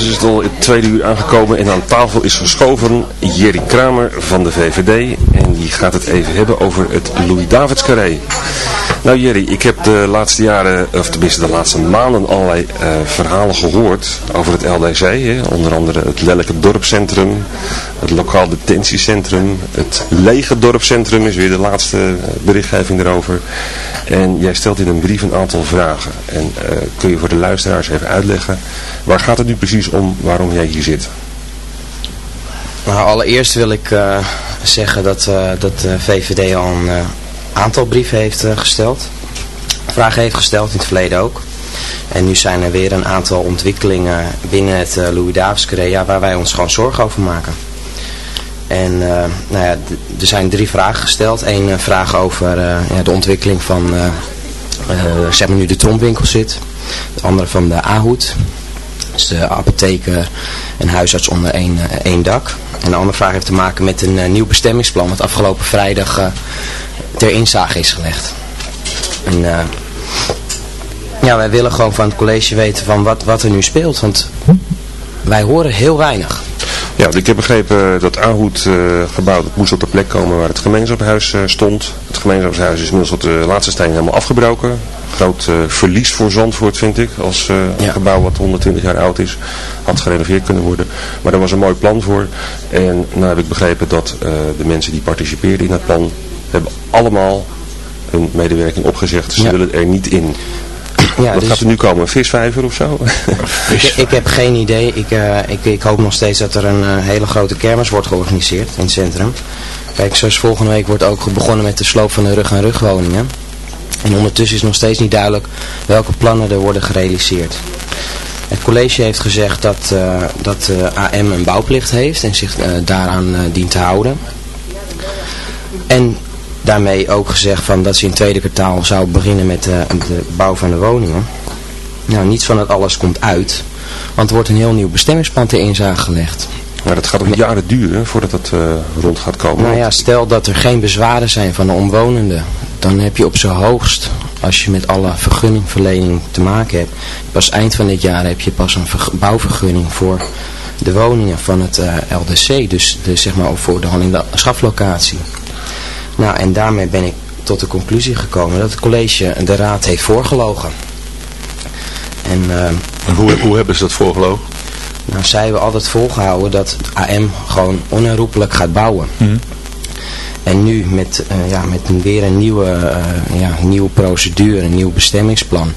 is het al het tweede uur aangekomen en aan tafel is geschoven Jerry Kramer van de VVD. En die gaat het even hebben over het Louis-Davids Carré. Nou Jerry, ik heb de laatste jaren, of tenminste de laatste maanden allerlei uh, verhalen gehoord over het LDC. Hè? Onder andere het Lelijke Dorpscentrum, het Lokaal Detentiecentrum, het Lege Dorpscentrum is weer de laatste eh, berichtgeving erover. En jij stelt in een brief een aantal vragen. En uh, kun je voor de luisteraars even uitleggen, waar gaat het nu precies om waarom jij hier zit? Nou, allereerst wil ik uh, zeggen dat, uh, dat de VVD al een aantal brieven heeft gesteld. Vragen heeft gesteld, in het verleden ook. En nu zijn er weer een aantal ontwikkelingen binnen het Louis Davids Korea waar wij ons gewoon zorgen over maken. En nou ja, er zijn drie vragen gesteld. Eén vraag over ja, de ontwikkeling van, zeg maar nu de trompwinkel zit. De andere van de Ahoed. Dus de apotheker en huisarts onder één, één dak. En de andere vraag heeft te maken met een uh, nieuw bestemmingsplan wat afgelopen vrijdag uh, ter inzage is gelegd. En ja, wij willen gewoon van het college weten van wat, wat er nu speelt, want wij horen heel weinig. Ja, ik heb begrepen dat Ahoed uh, moest op de plek komen waar het gemeenschapshuis uh, stond. Het gemeenschapshuis is inmiddels op de laatste steen helemaal afgebroken. Groot uh, verlies voor Zandvoort vind ik, als ja. gebouw wat 120 jaar oud is. Had gerenoveerd kunnen worden. Maar er was een mooi plan voor. En nou heb ik begrepen dat de mensen die participeerden in het plan, hebben allemaal hun medewerking opgezegd. Ze ja. willen er niet in. Ja, Wat dus... gaat er nu komen? Een visvijver of zo? ik, ik, heb geen idee. Ik, uh, ik, ik hoop nog steeds dat er een uh, hele grote kermis wordt georganiseerd in het centrum. Kijk, zoals volgende week wordt ook begonnen met de sloop van de rug-aan-rug woningen. En ondertussen is nog steeds niet duidelijk welke plannen er worden gerealiseerd. Het college heeft gezegd dat, uh, dat AM een bouwplicht heeft en zich daaraan dient te houden. En daarmee ook gezegd van dat ze in tweede kwartaal zou beginnen met de, de bouw van de woningen. Nou, niets van het alles komt uit, want er wordt een heel nieuw bestemmingsplan ter inzage gelegd. Maar dat gaat ook jaren duren voordat dat uh, rond gaat komen. Nou ja, stel dat er geen bezwaren zijn van de omwonenden, dan heb je op zijn hoogst, als je met alle vergunningverlening te maken hebt, pas eind van dit jaar heb je pas een bouwvergunning voor de woningen van het uh, LDC, dus de, zeg maar voor de schaflocatie. Nou, en daarmee ben ik tot de conclusie gekomen dat het college de raad heeft voorgelogen. En, uh, en hoe, hoe hebben ze dat voorgelogen? Nou, zij hebben altijd volgehouden dat AM gewoon onherroepelijk gaat bouwen. Mm. En nu met, uh, ja, met weer een nieuwe, uh, ja, nieuwe procedure, een nieuw bestemmingsplan,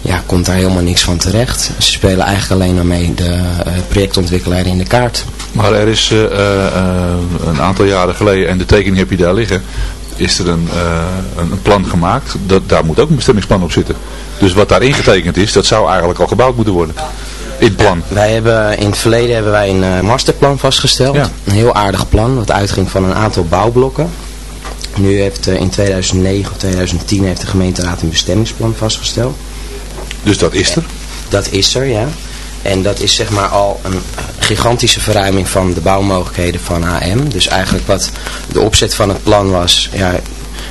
ja, komt daar helemaal niks van terecht. Ze spelen eigenlijk alleen maar mee de uh, projectontwikkelaar in de kaart. Maar er is een aantal jaren geleden, en de tekening heb je daar liggen, is er een, een plan gemaakt. Dat, daar moet ook een bestemmingsplan op zitten. Dus wat daar ingetekend is, dat zou eigenlijk al gebouwd moeten worden in het plan? Wij hebben, in het verleden hebben wij een uh, masterplan vastgesteld. Ja. Een heel aardig plan, wat uitging van een aantal bouwblokken. Nu heeft uh, in 2009 of 2010 heeft de gemeenteraad een bestemmingsplan vastgesteld. Dus dat is er? Dat is er, ja. En dat is zeg maar al een gigantische verruiming van de bouwmogelijkheden van AM. Dus eigenlijk wat de opzet van het plan was, ja,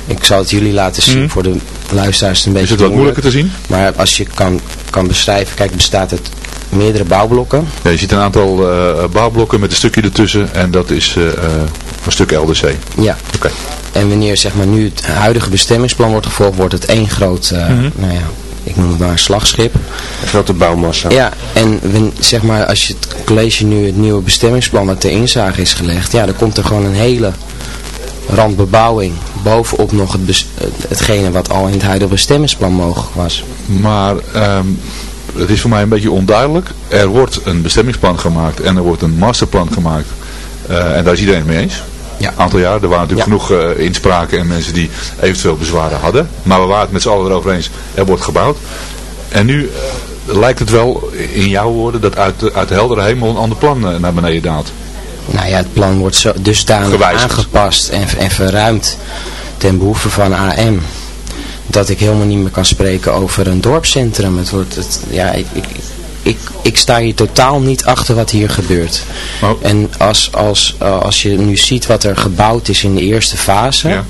ik zal het jullie laten zien mm. voor de luisteraars een beetje Is het wat moeilijker te zien? Maar als je kan, kan beschrijven, kijk bestaat het meerdere bouwblokken. Ja, je ziet een aantal uh, bouwblokken met een stukje ertussen en dat is uh, een stuk LDC. Ja. Oké. En wanneer zeg maar nu het huidige bestemmingsplan wordt gevolgd, wordt het één groot, mm -hmm. nou ja, ik noem het maar een slagschip. Een grote bouwmassa. Ja, en zeg maar als je het college nu het nieuwe bestemmingsplan wat ter inzage is gelegd, ja, dan komt er gewoon een hele randbebouwing bovenop nog het hetgene wat al in het huidige bestemmingsplan mogelijk was. Maar um, het is voor mij een beetje onduidelijk. Er wordt een bestemmingsplan gemaakt en er wordt een masterplan gemaakt. Uh, en daar is iedereen het mee eens. Ja. Een aantal jaar. Er waren natuurlijk ja. genoeg uh, inspraken en mensen die eventueel bezwaren hadden. Maar we waren het met z'n allen erover eens. Er wordt gebouwd. En nu uh, lijkt het wel, in jouw woorden, dat uit, uit de heldere hemel een ander plan naar beneden daalt. Nou ja, het plan wordt zo dusdanig Gewijzigd. aangepast en, en verruimd ten behoeve van AM dat ik helemaal niet meer kan spreken over een dorpscentrum. Het wordt, het, ja, ik, ik, ik, ik sta hier totaal niet achter wat hier gebeurt. Oh. En als, als, uh, als je nu ziet wat er gebouwd is in de eerste fase... Ja.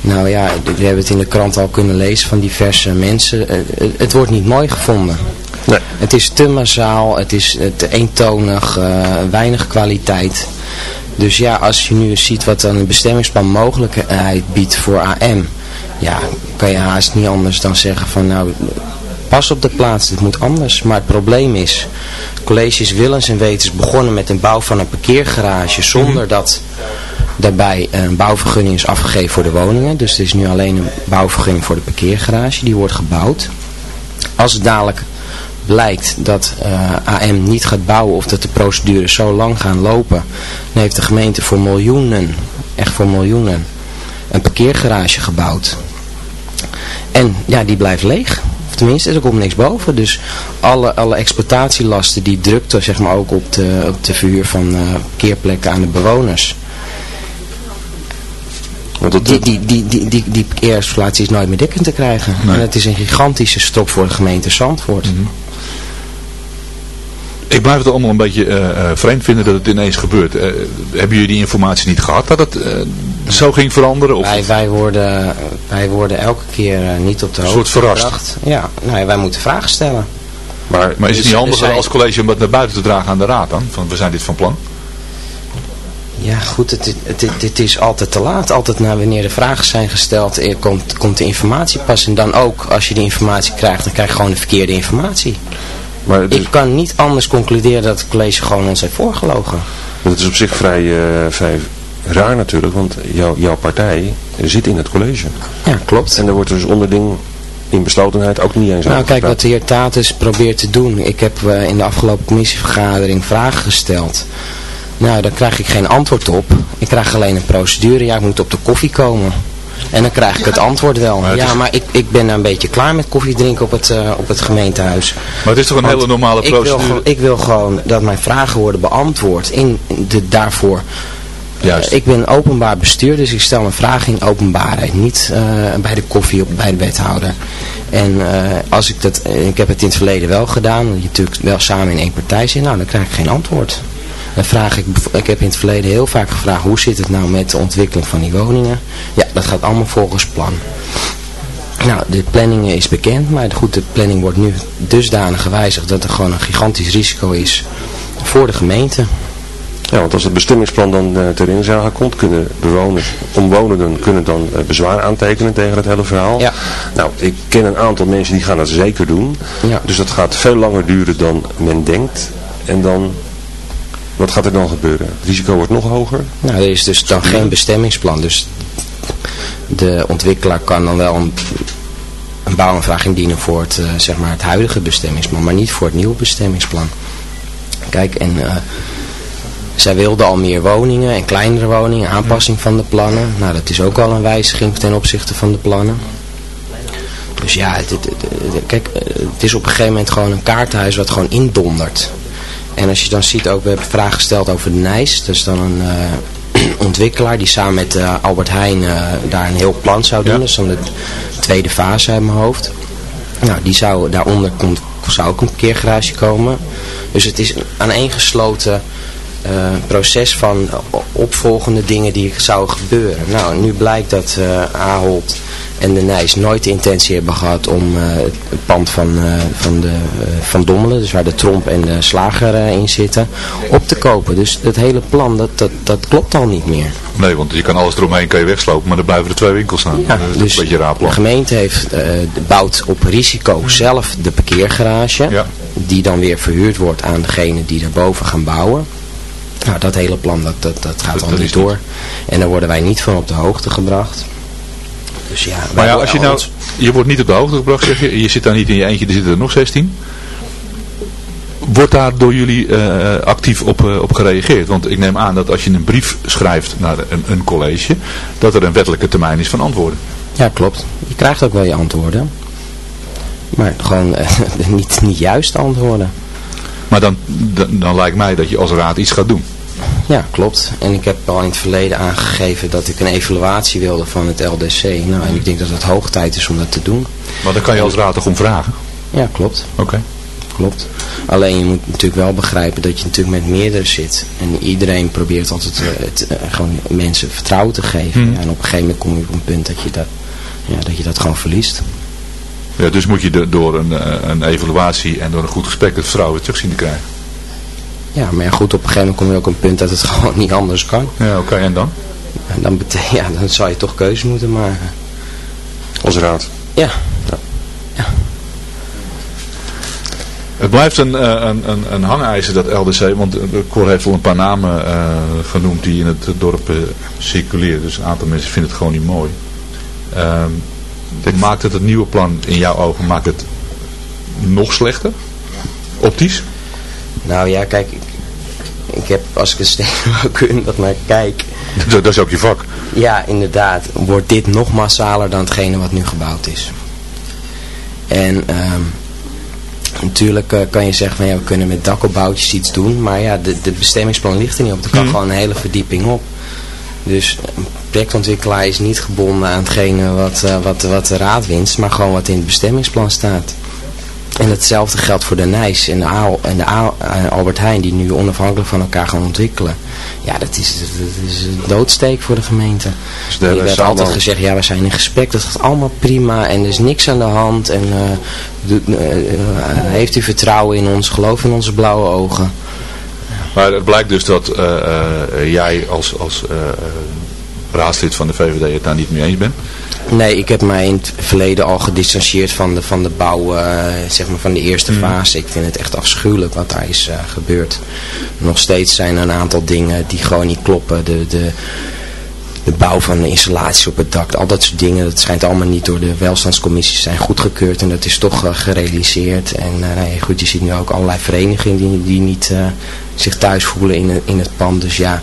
Nou ja, we hebben het in de krant al kunnen lezen van diverse mensen. Uh, het wordt niet mooi gevonden. Nee. Het is te massaal, het is te eentonig, weinig kwaliteit. Dus ja, als je nu ziet wat dan een bestemmingsplan mogelijkheid biedt voor AM, ja, kan je haast niet anders dan zeggen van nou, pas op de plaats, dit moet anders. Maar het probleem is, colleges willens en wetens begonnen met een bouw van een parkeergarage zonder mhm. dat daarbij een bouwvergunning is afgegeven voor de woningen. Dus er is nu alleen een bouwvergunning voor de parkeergarage, die wordt gebouwd. Als het dadelijk blijkt dat uh, eh, AM niet gaat bouwen of dat de procedures zo lang gaan lopen, dan heeft de gemeente voor miljoenen, echt voor miljoenen, een parkeergarage gebouwd. En ja, die blijft leeg. Of tenminste, er komt niks boven. Dus alle, alle exploitatielasten die drukten zeg maar, ook op de, op de verhuur van uh, parkeerplekken aan de bewoners. Want die, die, die, die, die, die is nooit meer dekkend te krijgen. En het is een gigantische stop voor de gemeente Zandvoort. Mm ik blijf het allemaal een beetje uh, vreemd vinden dat het ineens gebeurt. Uh, hebben jullie die informatie niet gehad dat het zo ging veranderen? Of wij, wij, worden, wij worden elke keer niet op de hoogte Een soort verrast. Ja, nou, wij moeten vragen stellen. Maar, maar is het dus niet handiger als college om dat naar buiten te dragen aan de raad dan? Van we zijn dit van plan? Ja, goed, het, het, het, het, is altijd te laat. Altijd na wanneer de vragen zijn gesteld, komt, komt de informatie pas. En dan ook, als je die informatie krijgt, dan krijg je gewoon de verkeerde informatie. Maar Ik kan niet anders concluderen dat het college gewoon ons heeft voorgelogen. Dat is op zich vrij, uh, vrij raar natuurlijk, want jouw jouw partij zit in het college. Ja, klopt. En er wordt dus onderding in beslotenheid ook niet eens Nou kijk, wat de heer Tatus probeert te doen. Ik heb uh, in de afgelopen commissievergadering vragen gesteld. Nou, daar krijg ik geen antwoord op. Ik krijg alleen een procedure. Ja, ik moet op de koffie komen. En dan krijg ik het antwoord wel. ja, maar ik, ik ben een beetje klaar met koffie drinken op het, uh, op het gemeentehuis. Maar het is toch een hele normale procedure? Ik wil, ik wil gewoon dat mijn vragen worden beantwoord in de, daarvoor. Juist. Uh, ik ben openbaar bestuur, dus ik stel mijn vragen in openbaarheid. Niet uh, bij de koffie of bij de wethouder. En als ik dat, ik heb het in het verleden wel gedaan, je natuurlijk wel samen in één partij zit, nou dan krijg ik geen antwoord. Dan vraag ik, ik heb in het verleden heel vaak gevraagd, hoe zit het nou met de ontwikkeling van die woningen? Ja, dat gaat allemaal volgens plan. Nou, de planning is bekend, maar goed, de planning wordt nu dusdanig gewijzigd dat er gewoon een gigantisch risico is voor de gemeente. Ja, want als het bestemmingsplan dan uh, ter inzage komt, kunnen bewoners, omwonenden kunnen dan uh, bezwaar aantekenen tegen het hele verhaal. Ja. Nou, ik ken een aantal mensen die gaan dat zeker doen. Ja. Dus dat gaat veel langer duren dan men denkt. En dan wat gaat er dan gebeuren? Het risico wordt nog hoger? Nou, er is dus dan geen bestemmingsplan. Dus de ontwikkelaar kan dan wel een, een bouwaanvraag indienen voor het, uh, zeg maar het huidige bestemmingsplan, maar niet voor het nieuwe bestemmingsplan. Kijk, en uh, zij wilden al meer woningen en kleinere woningen, aanpassing van de plannen. Nou, dat is ook al een wijziging ten opzichte van de plannen. Dus ja, het, het, kijk, eh, het is op een gegeven moment gewoon een kaartenhuis wat gewoon indondert. En als je dan ziet ook, we hebben vragen gesteld over de Nijs. Dat is dan een uh, ontwikkelaar die samen met uh, Albert Heijn uh, daar een heel plan zou doen. Dat is dan de tweede fase uit mijn hoofd. Nou, die zou, daaronder komt, zou ook een parkeergarage komen. Dus het is een aaneengesloten proces van opvolgende dingen die zouden gebeuren. Nou, nu blijkt dat Ahold en de Nijs nooit de intentie hebben gehad om uh, het pand van, uh, van, de, uh, van Dommelen, dus waar de Tromp en de Slager in zitten, op te kopen. Dus dat hele plan, dat, dat, dat klopt al niet meer. Nee, want je kan alles eromheen kan je wegslopen, maar dan blijven er twee winkels staan. Ja, dat is dus een beetje raar plan. de gemeente heeft, bouwt op risico zelf de parkeergarage, ja. die dan weer verhuurd wordt aan degene die daarboven gaan bouwen. Nou, dat hele plan, dat, dat, dat gaat al niet door. En daar worden wij niet van op de hoogte gebracht. Dus ja, maar ja, als je nou, je wordt niet op de hoogte gebracht, zeg je. Je zit daar niet in je eentje, er zitten er nog 16. Wordt daar door jullie uh, actief op, uh, op gereageerd? Want ik neem aan dat als je een brief schrijft naar een, een college, dat er een wettelijke termijn is van antwoorden. Ja, klopt. Je krijgt ook wel je antwoorden. Maar gewoon niet, niet juist antwoorden. Maar dan, dan, dan lijkt mij dat je als raad iets gaat doen. Ja, klopt. En ik heb al in het verleden aangegeven dat ik een evaluatie wilde van het LDC. Nou, en ik denk dat het hoog tijd is om dat te doen. Maar dan kan je als raad toch om vragen? Ja, klopt. Oké. Klopt. Alleen je moet natuurlijk wel begrijpen dat je natuurlijk met meerdere zit. En iedereen probeert altijd uh, het, uh, gewoon mensen vertrouwen te geven. Hmm. Ja, en op een gegeven moment kom je op een punt dat je dat, ja, dat, je dat gewoon verliest. Ja, dus moet je door een, een evaluatie en door een goed gesprek het vertrouwen terug zien te krijgen. Ja, maar goed, op een gegeven moment kom je ook een punt dat het gewoon niet anders kan. Ja, oké, en dan? En dan, betekent, ja, dan zou je toch keuze moeten maken. Als raad? Ja. ja. ja. Het blijft een, eh, een, een, een hangijzer dat LDC, want Cor heeft al een paar namen uh, genoemd die in het dorp uh, circuleren. Dus een aantal mensen vinden het gewoon niet mooi. Uh, maakt het het nieuwe plan in jouw ogen, maakt het nog slechter? Optisch? Nou ja, kijk, ik, ik heb, als ik het steeds kunnen dat maar kijk. Dat, dat is ook je vak. Ja, inderdaad. Wordt dit nog massaler dan hetgene wat nu gebouwd is. En um, natuurlijk uh, kan je zeggen van ja, we kunnen met dakopbouwtjes iets doen. Maar ja, de, de bestemmingsplan ligt er niet op. Er kan mm. gewoon een hele verdieping op. Dus een projectontwikkelaar is niet gebonden aan hetgene wat, uh, wat, wat de raad winst, maar gewoon wat in het bestemmingsplan staat. En hetzelfde geldt voor de Nijs en de, Aal, en de Aal, uh, Albert Heijn die nu onafhankelijk van elkaar gaan ontwikkelen. Ja, dat is, dat is een doodsteek voor de gemeente. Dus er werd altijd gezegd, ja we zijn in gesprek, dat gaat allemaal prima en er is niks aan de hand. En uh, heeft u vertrouwen in ons, geloof in onze blauwe ogen. Maar het blijkt dus dat jij als, als raadslid van de VVD het daar niet mee eens bent? Nee, ik heb mij in het verleden al gedistanceerd van de, van de bouw, uh, zeg maar van de eerste mm. fase. Ik vind het echt afschuwelijk wat daar is uh, gebeurd. Nog steeds zijn er een aantal dingen die gewoon niet kloppen. De, de, de bouw van de installatie op het dak, al dat soort dingen, dat schijnt allemaal niet door de welstandscommissies zijn goedgekeurd. En dat is toch uh, gerealiseerd. En nee, goed, je ziet nu ook allerlei verenigingen die, die niet zich thuis voelen in, in het pand. Dus ja...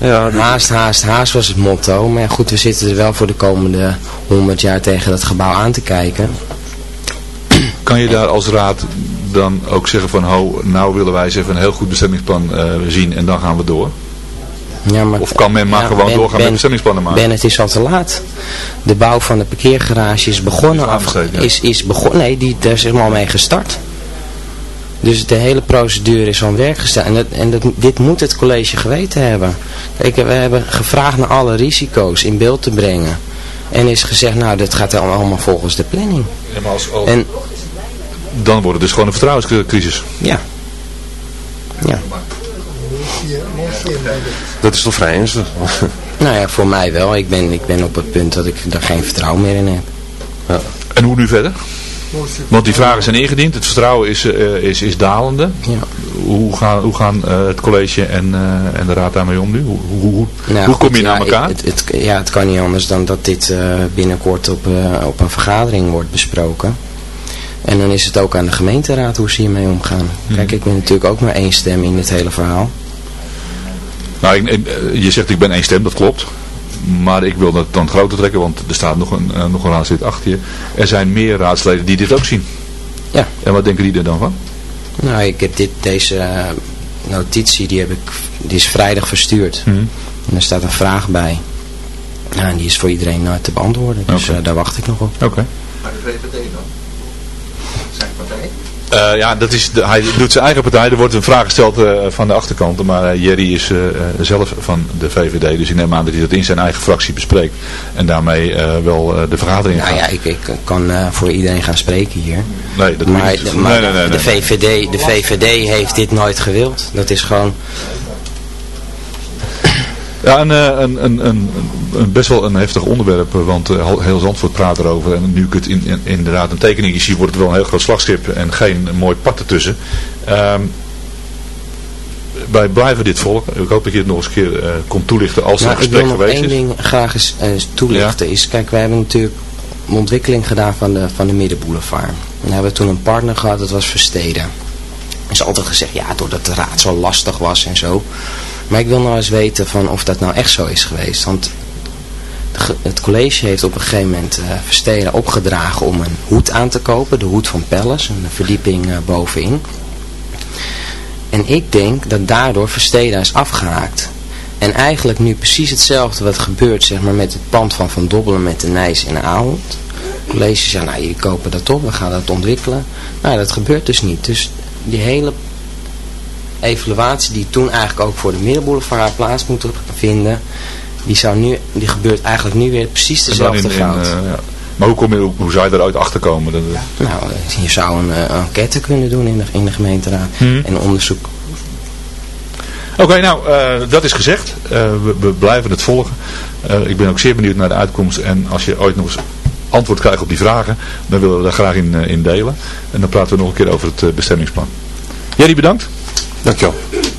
Ja, haast, haast, haast was het motto. Maar ja, goed, we zitten er wel voor de komende 100 jaar tegen dat gebouw aan te kijken. Kan je daar als raad dan ook zeggen van, ho, nou willen wij eens even een heel goed bestemmingsplan uh, zien en dan gaan we door? Ja, maar, of kan men maar gewoon doorgaan met bestemmingsplannen maken? Ben, het is al te laat. De bouw van de parkeergarage is begonnen. Is, af, is, is begonnen nee, die, daar is helemaal mee gestart. Dus de hele procedure is van werk gesteld. En, dat, en dat, dit moet het college geweten hebben. Kijk, we hebben gevraagd naar alle risico's in beeld te brengen. En is gezegd, nou, dat gaat allemaal volgens de planning. Ja, maar als, en, dan wordt het dus gewoon een vertrouwenscrisis. Ja. Ja. Dat is toch vrij ernstig? nou ja, voor mij wel. Ik ben, ik ben op het punt dat ik daar geen vertrouwen meer in heb. Ja. En hoe nu verder? Want die vragen zijn ingediend, het vertrouwen is, uh, is, is dalende. Ja. Hoe gaan, hoe gaan uh, het college en, uh, en de raad daarmee om nu? Hoe, hoe, nou, hoe kom je ja, naar elkaar? Het, het, ja, het kan niet anders dan dat dit binnenkort op, op een vergadering wordt besproken. En dan is het ook aan de gemeenteraad hoe ze hiermee omgaan. Hmm. Kijk, ik ben natuurlijk ook maar één stem in dit hele verhaal. Nou, ik, je zegt ik ben één stem, dat klopt. Maar ik wil dat dan groter trekken, want er staat nog een, uh, nog een raadslid achter je. Er zijn meer raadsleden die dit ook zien. Ja. En wat denken die er dan van? Nou, ik heb dit, deze uh, notitie, die, heb ik, die is vrijdag verstuurd. Mm En er staat een vraag bij. Ja, en die is voor iedereen uh, te beantwoorden. Dus okay. daar wacht ik nog op. Oké. Okay. Maar de VVD dan? Zijn partij? Uh, ja, dat is de, hij doet zijn eigen partij. Er wordt een vraag gesteld uh, van de achterkant. Maar uh, Jerry is zelf van de VVD. Dus ik neem aan dat hij dat in zijn eigen fractie bespreekt. En daarmee wel de vergadering nou, gaat. ja, ik, ik kan voor iedereen gaan spreken hier. Nee, dat maar, niet. maar nee, nee, nee, de, VVD, de VVD heeft dit nooit gewild. Dat is gewoon... Ja, een, een, een, een, een, best wel een heftig onderwerp, want heel Zandvoort praat erover. En nu ik het in, in, inderdaad een tekening zie, wordt het wel een heel groot slagschip en geen mooi pad ertussen. Um, wij blijven dit volgen. Ik hoop dat je het nog eens een keer uh, komt toelichten als nou, er een gesprek geweest is. Ik wil nog één ding graag eens uh, toelichten. Ja. Is, kijk, wij hebben natuurlijk een ontwikkeling gedaan van de, van de Middenboulevard. En we hebben toen een partner gehad, dat was Versteden. Er is altijd gezegd, ja, doordat de raad zo lastig was en zo. Maar ik wil nou eens weten van of dat nou echt zo is geweest. Want het college heeft op een gegeven moment uh, Versteden opgedragen om een hoed aan te kopen. De hoed van Palace, een verdieping uh, bovenin. En ik denk dat daardoor Versteden is afgehaakt. En eigenlijk nu precies hetzelfde wat gebeurt zeg maar, met het pand van Van Dobbelen met de Nijs en de Ahold. College zegt, nou jullie kopen dat op, we gaan dat ontwikkelen. Nou dat gebeurt dus niet. Dus die hele evaluatie die toen eigenlijk ook voor de Middenboulevard plaats moet vinden, die, zou nu, die gebeurt eigenlijk nu weer precies dezelfde fout. Uh, ja. Maar hoe, kom je, hoe, zou je eruit achterkomen? Dat, Nou, je zou een, een enquête kunnen doen in de, in de gemeenteraad. Hmm. En onderzoek. Oké, nou, dat is gezegd. We, we, blijven het volgen. ik ben ook zeer benieuwd naar de uitkomst. En als je ooit nog eens antwoord krijgt op die vragen, dan willen we daar graag in, in delen. En dan praten we nog een keer over het bestemmingsplan. Jerry, bedankt. だ今日。